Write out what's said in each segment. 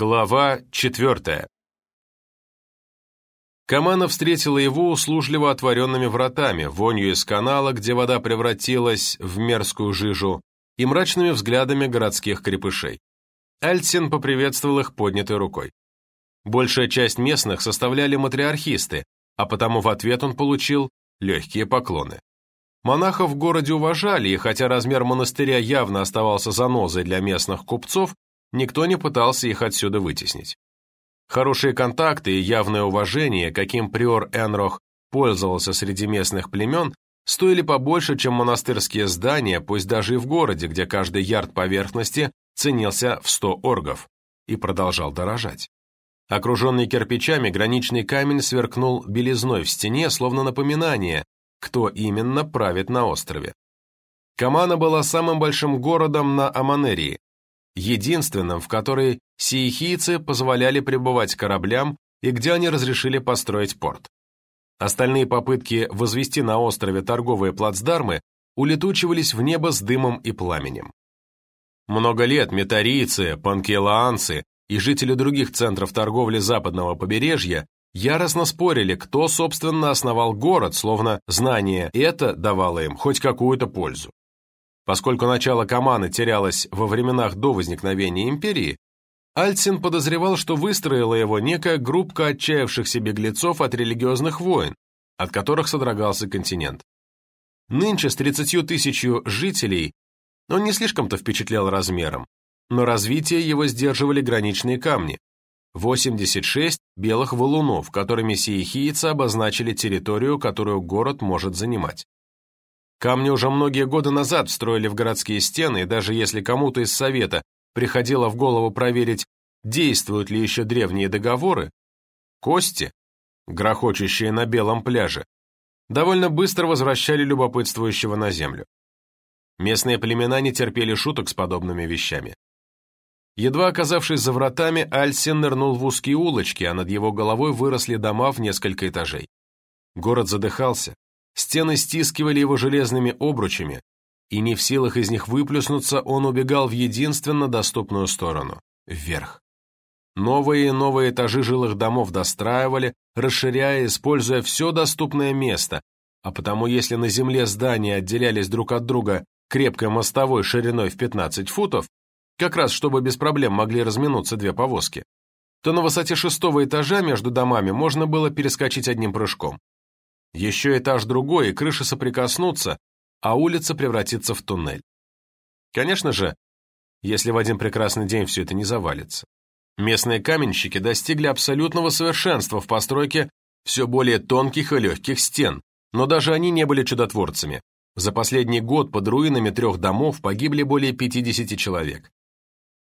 Глава четвертая. Камана встретила его услужливо отворенными вратами, вонью из канала, где вода превратилась в мерзкую жижу, и мрачными взглядами городских крепышей. Альтсин поприветствовал их поднятой рукой. Большая часть местных составляли матриархисты, а потому в ответ он получил легкие поклоны. Монахов в городе уважали, и хотя размер монастыря явно оставался занозой для местных купцов, никто не пытался их отсюда вытеснить. Хорошие контакты и явное уважение, каким приор Энрох пользовался среди местных племен, стоили побольше, чем монастырские здания, пусть даже и в городе, где каждый ярд поверхности ценился в 100 оргов, и продолжал дорожать. Окруженный кирпичами, граничный камень сверкнул белизной в стене, словно напоминание, кто именно правит на острове. Камана была самым большим городом на Аманерии, единственным, в который сиехийцы позволяли пребывать кораблям и где они разрешили построить порт. Остальные попытки возвести на острове торговые плацдармы улетучивались в небо с дымом и пламенем. Много лет метарийцы, панкелаанцы и жители других центров торговли западного побережья яростно спорили, кто, собственно, основал город, словно знание это давало им хоть какую-то пользу. Поскольку начало Каманы терялось во временах до возникновения империи, Альцин подозревал, что выстроила его некая группка отчаявшихся беглецов от религиозных войн, от которых содрогался континент. Нынче с 30 тысячью жителей он не слишком-то впечатлял размером, но развитие его сдерживали граничные камни, 86 белых валунов, которыми сиехийцы обозначили территорию, которую город может занимать. Камни уже многие годы назад встроили в городские стены, и даже если кому-то из Совета приходило в голову проверить, действуют ли еще древние договоры, кости, грохочущие на белом пляже, довольно быстро возвращали любопытствующего на землю. Местные племена не терпели шуток с подобными вещами. Едва оказавшись за вратами, Альсин нырнул в узкие улочки, а над его головой выросли дома в несколько этажей. Город задыхался, Стены стискивали его железными обручами, и не в силах из них выплюснуться, он убегал в единственно доступную сторону – вверх. Новые и новые этажи жилых домов достраивали, расширяя, используя все доступное место, а потому если на земле здания отделялись друг от друга крепкой мостовой шириной в 15 футов, как раз чтобы без проблем могли разминуться две повозки, то на высоте шестого этажа между домами можно было перескочить одним прыжком. Еще этаж другой, и крыши соприкоснутся, а улица превратится в туннель. Конечно же, если в один прекрасный день все это не завалится. Местные каменщики достигли абсолютного совершенства в постройке все более тонких и легких стен, но даже они не были чудотворцами. За последний год под руинами трех домов погибли более 50 человек.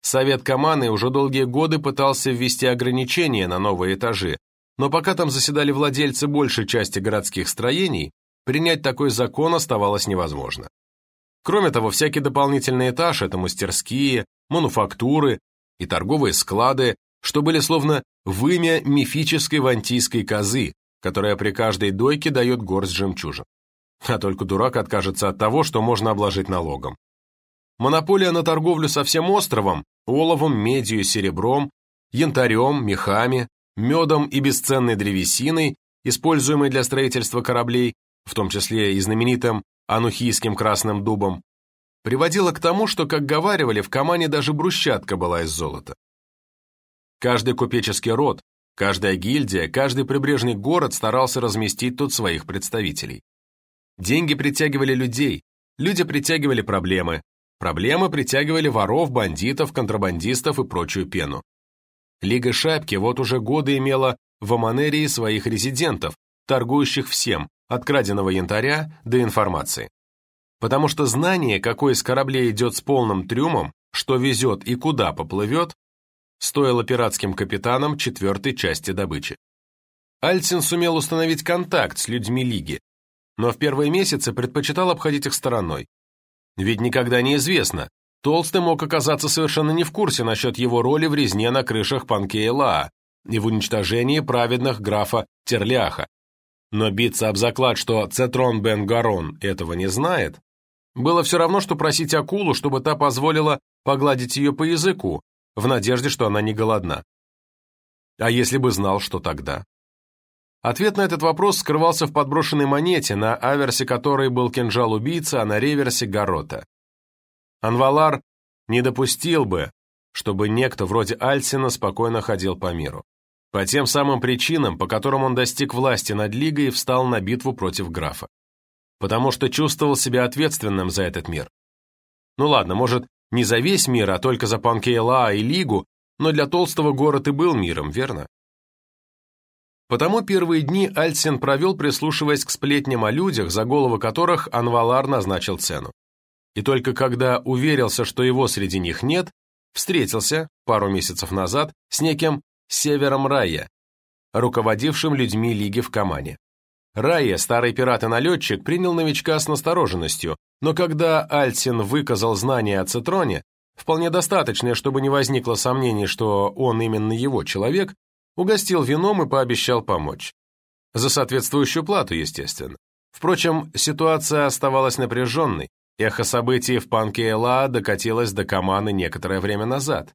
Совет Каманы уже долгие годы пытался ввести ограничения на новые этажи, но пока там заседали владельцы большей части городских строений, принять такой закон оставалось невозможно. Кроме того, всякий дополнительный этаж – это мастерские, мануфактуры и торговые склады, что были словно вымя мифической вантийской козы, которая при каждой дойке дает горсть жемчужин. А только дурак откажется от того, что можно обложить налогом. Монополия на торговлю со всем островом, оловом, медью, серебром, янтарем, мехами, медом и бесценной древесиной, используемой для строительства кораблей, в том числе и знаменитым анухийским красным дубом, приводило к тому, что, как говаривали, в Камане даже брусчатка была из золота. Каждый купеческий род, каждая гильдия, каждый прибрежный город старался разместить тут своих представителей. Деньги притягивали людей, люди притягивали проблемы, проблемы притягивали воров, бандитов, контрабандистов и прочую пену. Лига Шапки вот уже годы имела в Аманерии своих резидентов, торгующих всем, от краденого янтаря до информации. Потому что знание, какой из кораблей идет с полным трюмом, что везет и куда поплывет, стоило пиратским капитанам четвертой части добычи. Альцин сумел установить контакт с людьми Лиги, но в первые месяцы предпочитал обходить их стороной. Ведь никогда не известно, Толстый мог оказаться совершенно не в курсе насчет его роли в резне на крышах Панкейла и в уничтожении праведных графа Терляха. Но биться об заклад, что Цетрон Бен Гарон этого не знает, было все равно, что просить акулу, чтобы та позволила погладить ее по языку, в надежде, что она не голодна. А если бы знал, что тогда? Ответ на этот вопрос скрывался в подброшенной монете, на аверсе которой был кинжал убийцы, а на реверсе — горота. Анвалар не допустил бы, чтобы некто вроде Альсина спокойно ходил по миру. По тем самым причинам, по которым он достиг власти над Лигой и встал на битву против графа. Потому что чувствовал себя ответственным за этот мир. Ну ладно, может, не за весь мир, а только за Панкейла и Лигу, но для Толстого город и был миром, верно? Потому первые дни Альсин провел, прислушиваясь к сплетням о людях, за головы которых Анвалар назначил цену. И только когда уверился, что его среди них нет, встретился пару месяцев назад с неким Севером Рая, руководившим людьми Лиги в Камане. Рая, старый пират и налетчик, принял новичка с настороженностью, но когда Альсин выказал знания о Цитроне, вполне достаточное, чтобы не возникло сомнений, что он именно его человек, угостил вином и пообещал помочь. За соответствующую плату, естественно. Впрочем, ситуация оставалась напряженной, эхо событий в Панке-Эла докатилось до Каманы некоторое время назад.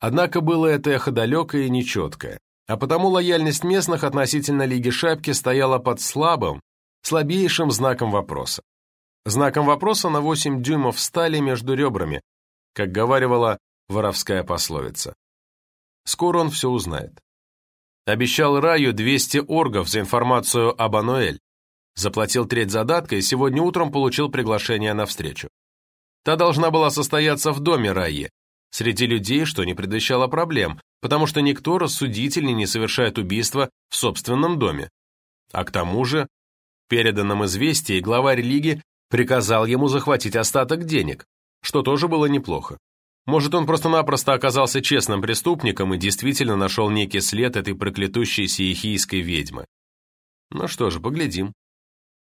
Однако было это эхо далекое и нечеткое, а потому лояльность местных относительно Лиги Шапки стояла под слабым, слабейшим знаком вопроса. Знаком вопроса на 8 дюймов стали между ребрами, как говаривала воровская пословица. Скоро он все узнает. Обещал Раю 200 оргов за информацию об Ануэль. Заплатил треть задатка и сегодня утром получил приглашение на встречу. Та должна была состояться в доме Раи, среди людей, что не предвещало проблем, потому что никто рассудительней не совершает убийство в собственном доме. А к тому же, в переданном известии главарь Лиги приказал ему захватить остаток денег, что тоже было неплохо. Может, он просто-напросто оказался честным преступником и действительно нашел некий след этой проклятущей сиехийской ведьмы. Ну что же, поглядим.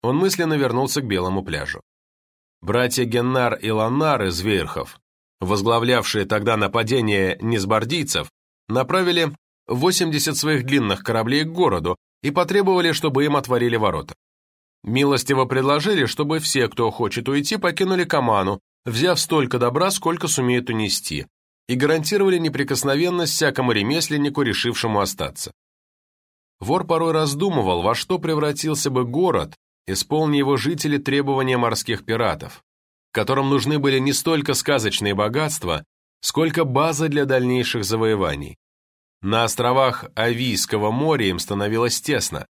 Он мысленно вернулся к белому пляжу. Братья Геннар и Ланнар из Вейрхов, возглавлявшие тогда нападение низбардийцев, направили 80 своих длинных кораблей к городу и потребовали, чтобы им отворили ворота. Милостиво предложили, чтобы все, кто хочет уйти, покинули Каману, взяв столько добра, сколько сумеют унести, и гарантировали неприкосновенность всякому ремесленнику, решившему остаться. Вор порой раздумывал, во что превратился бы город, исполни его жители требования морских пиратов, которым нужны были не столько сказочные богатства, сколько база для дальнейших завоеваний. На островах Авийского моря им становилось тесно,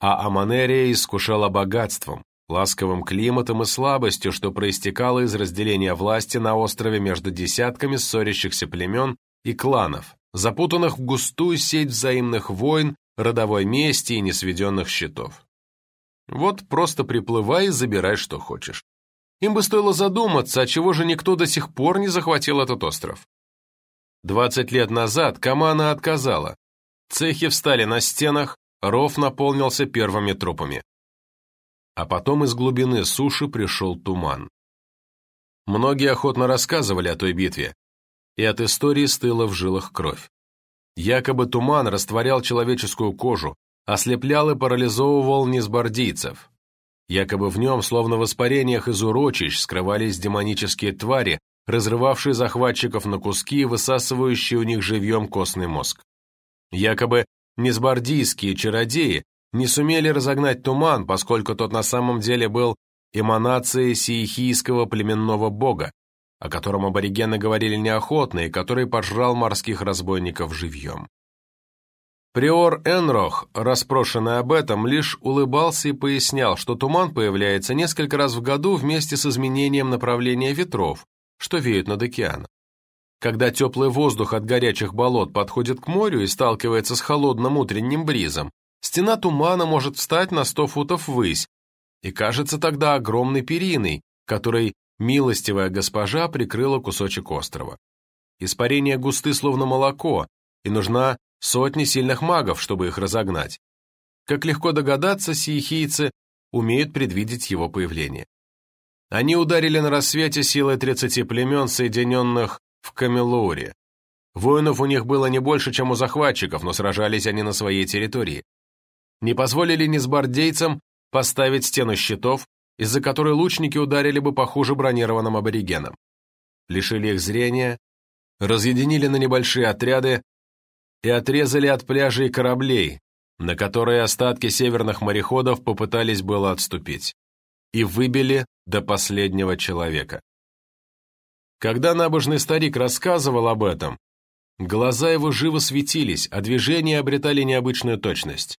а Аманерия искушала богатством, ласковым климатом и слабостью, что проистекало из разделения власти на острове между десятками ссорящихся племен и кланов, запутанных в густую сеть взаимных войн, родовой мести и несведенных счетов. Вот просто приплывай и забирай, что хочешь. Им бы стоило задуматься, а чего же никто до сих пор не захватил этот остров. Двадцать лет назад Камана отказала. Цехи встали на стенах, ров наполнился первыми трупами а потом из глубины суши пришел туман. Многие охотно рассказывали о той битве, и от истории стыла в жилах кровь. Якобы туман растворял человеческую кожу, ослеплял и парализовывал низбардийцев. Якобы в нем, словно в испарениях из урочищ, скрывались демонические твари, разрывавшие захватчиков на куски и высасывающие у них живьем костный мозг. Якобы низбардийские чародеи не сумели разогнать туман, поскольку тот на самом деле был эманацией сиехийского племенного бога, о котором аборигены говорили неохотно и который пожрал морских разбойников живьем. Приор Энрох, расспрошенный об этом, лишь улыбался и пояснял, что туман появляется несколько раз в году вместе с изменением направления ветров, что веют над океаном. Когда теплый воздух от горячих болот подходит к морю и сталкивается с холодным утренним бризом, Стена тумана может встать на сто футов ввысь, и кажется тогда огромной периной, которой милостивая госпожа прикрыла кусочек острова. Испарения густы словно молоко, и нужна сотни сильных магов, чтобы их разогнать. Как легко догадаться, сиехийцы умеют предвидеть его появление. Они ударили на рассвете силой 30 племен, соединенных в Камелуре. Воинов у них было не больше, чем у захватчиков, но сражались они на своей территории не позволили низбардейцам поставить стену щитов, из-за которой лучники ударили бы по хуже бронированным аборигенам. Лишили их зрения, разъединили на небольшие отряды и отрезали от пляжей кораблей, на которые остатки северных мореходов попытались было отступить, и выбили до последнего человека. Когда набожный старик рассказывал об этом, глаза его живо светились, а движения обретали необычную точность.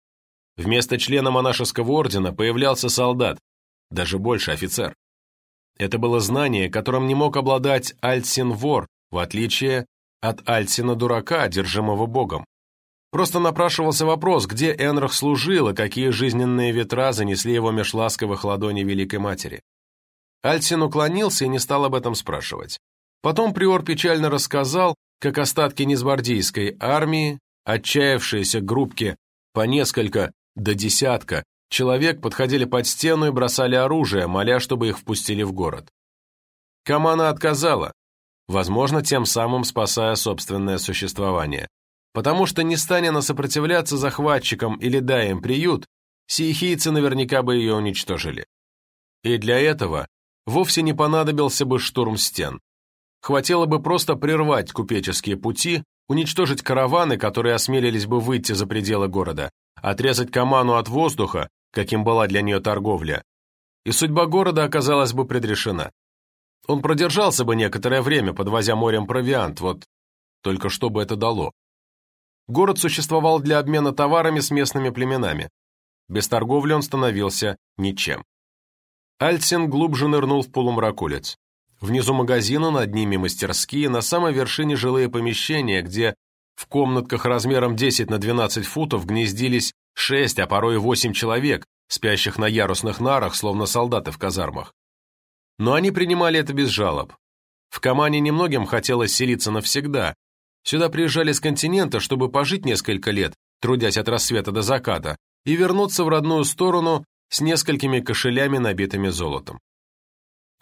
Вместо члена монашеского ордена появлялся солдат, даже больше офицер. Это было знание, которым не мог обладать Альтсин-вор, в отличие от Альтсина-дурака, одержимого богом. Просто напрашивался вопрос, где Энрах служил и какие жизненные ветра занесли его меж ласковых ладоней Великой Матери. Альтсин уклонился и не стал об этом спрашивать. Потом приор печально рассказал, как остатки низбардийской армии, отчаявшиеся группки по несколько до десятка, человек подходили под стену и бросали оружие, моля, чтобы их впустили в город. Камана отказала, возможно, тем самым спасая собственное существование. Потому что не станя сопротивляться захватчикам или дая им приют, сиехийцы наверняка бы ее уничтожили. И для этого вовсе не понадобился бы штурм стен. Хватило бы просто прервать купеческие пути, уничтожить караваны, которые осмелились бы выйти за пределы города, отрезать Каману от воздуха, каким была для нее торговля, и судьба города оказалась бы предрешена. Он продержался бы некоторое время, подвозя морем провиант, вот только что бы это дало. Город существовал для обмена товарами с местными племенами. Без торговли он становился ничем. Альтсин глубже нырнул в полумрак улиц. Внизу магазина, над ними мастерские, на самой вершине жилые помещения, где в комнатках размером 10 на 12 футов гнездились 6, а порой и 8 человек, спящих на ярусных нарах, словно солдаты в казармах. Но они принимали это без жалоб. В Камане немногим хотелось селиться навсегда, Сюда приезжали с континента, чтобы пожить несколько лет, трудясь от рассвета до заката, и вернуться в родную сторону с несколькими кошелями, набитыми золотом.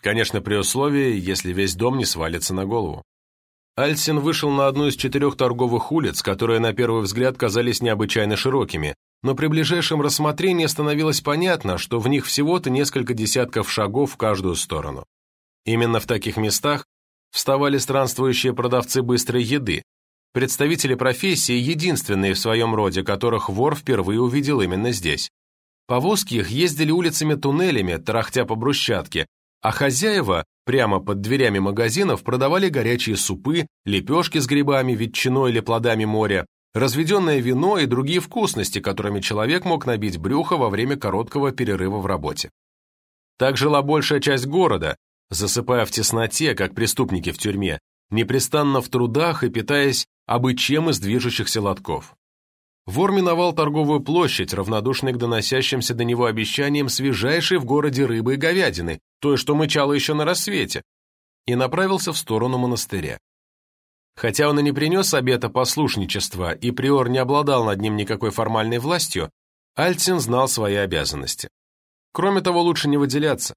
Конечно, при условии, если весь дом не свалится на голову. Альсин вышел на одну из четырех торговых улиц, которые на первый взгляд казались необычайно широкими, но при ближайшем рассмотрении становилось понятно, что в них всего-то несколько десятков шагов в каждую сторону. Именно в таких местах вставали странствующие продавцы быстрой еды, представители профессии, единственные в своем роде, которых вор впервые увидел именно здесь. Повозки их ездили улицами-туннелями, тарахтя по брусчатке, а хозяева прямо под дверями магазинов продавали горячие супы, лепешки с грибами, ветчиной или плодами моря, разведенное вино и другие вкусности, которыми человек мог набить брюхо во время короткого перерыва в работе. Так жила большая часть города, засыпая в тесноте, как преступники в тюрьме, непрестанно в трудах и питаясь абы чем из движущихся лотков. Вор миновал торговую площадь, равнодушный к доносящимся до него обещаниям свежайшей в городе рыбы и говядины, той, что мычало еще на рассвете, и направился в сторону монастыря. Хотя он и не принес обета послушничества, и приор не обладал над ним никакой формальной властью, Альцин знал свои обязанности. Кроме того, лучше не выделяться.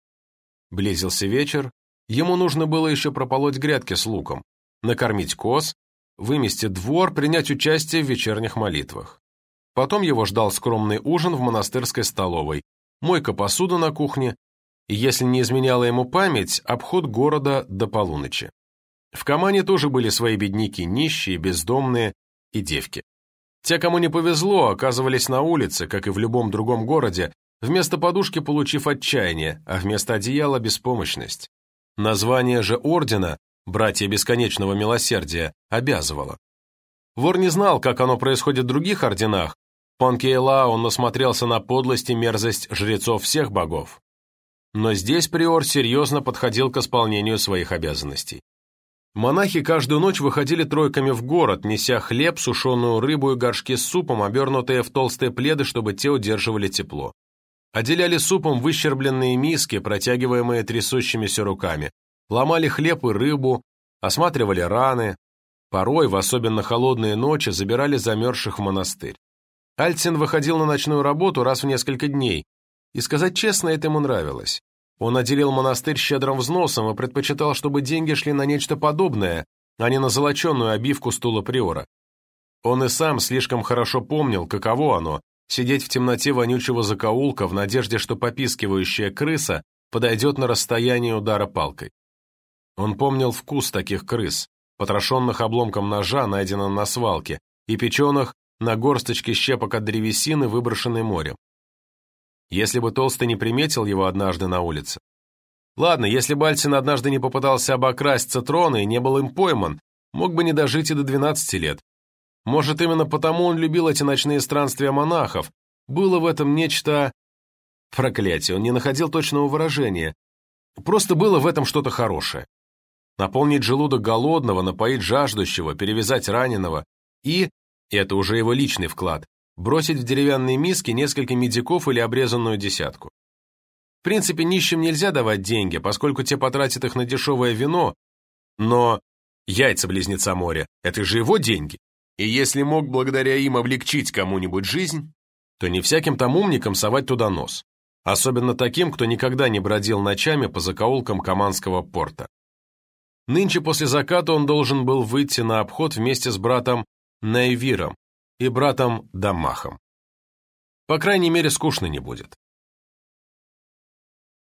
Близился вечер, ему нужно было еще прополоть грядки с луком, накормить коз, вымести двор, принять участие в вечерних молитвах. Потом его ждал скромный ужин в монастырской столовой, мойка посуды на кухне и, если не изменяла ему память, обход города до полуночи. В Камане тоже были свои бедняки, нищие, бездомные и девки. Те, кому не повезло, оказывались на улице, как и в любом другом городе, вместо подушки получив отчаяние, а вместо одеяла – беспомощность. Название же ордена, братья бесконечного милосердия, обязывало. Вор не знал, как оно происходит в других орденах. Панкейла он насмотрелся на подлость и мерзость жрецов всех богов. Но здесь приор серьезно подходил к исполнению своих обязанностей. Монахи каждую ночь выходили тройками в город, неся хлеб, сушеную рыбу и горшки с супом, обернутые в толстые пледы, чтобы те удерживали тепло. Отделяли супом выщербленные миски, протягиваемые трясущимися руками, ломали хлеб и рыбу, осматривали раны, порой, в особенно холодные ночи, забирали замерзших в монастырь. Альцин выходил на ночную работу раз в несколько дней, и, сказать честно, это ему нравилось. Он отделил монастырь щедрым взносом и предпочитал, чтобы деньги шли на нечто подобное, а не на золоченую обивку стула приора. Он и сам слишком хорошо помнил, каково оно сидеть в темноте вонючего закоулка в надежде, что попискивающая крыса подойдет на расстояние удара палкой. Он помнил вкус таких крыс, потрошенных обломком ножа, найденном на свалке, и печеных на горсточке щепок от древесины, выброшенной морем. Если бы Толстый не приметил его однажды на улице. Ладно, если бы Альцин однажды не попытался обокрасть Цитрона и не был им пойман, мог бы не дожить и до 12 лет. Может, именно потому он любил эти ночные странствия монахов. Было в этом нечто... Проклятие, он не находил точного выражения. Просто было в этом что-то хорошее. Наполнить желудок голодного, напоить жаждущего, перевязать раненого и, и это уже его личный вклад, бросить в деревянные миски несколько медиков или обрезанную десятку. В принципе, нищим нельзя давать деньги, поскольку те потратят их на дешевое вино, но яйца близнеца моря – это же его деньги. И если мог благодаря им облегчить кому-нибудь жизнь, то не всяким там умникам совать туда нос. Особенно таким, кто никогда не бродил ночами по закоулкам Каманского порта. Нынче после заката он должен был выйти на обход вместе с братом Найвиром и братом Дамахом. По крайней мере, скучно не будет.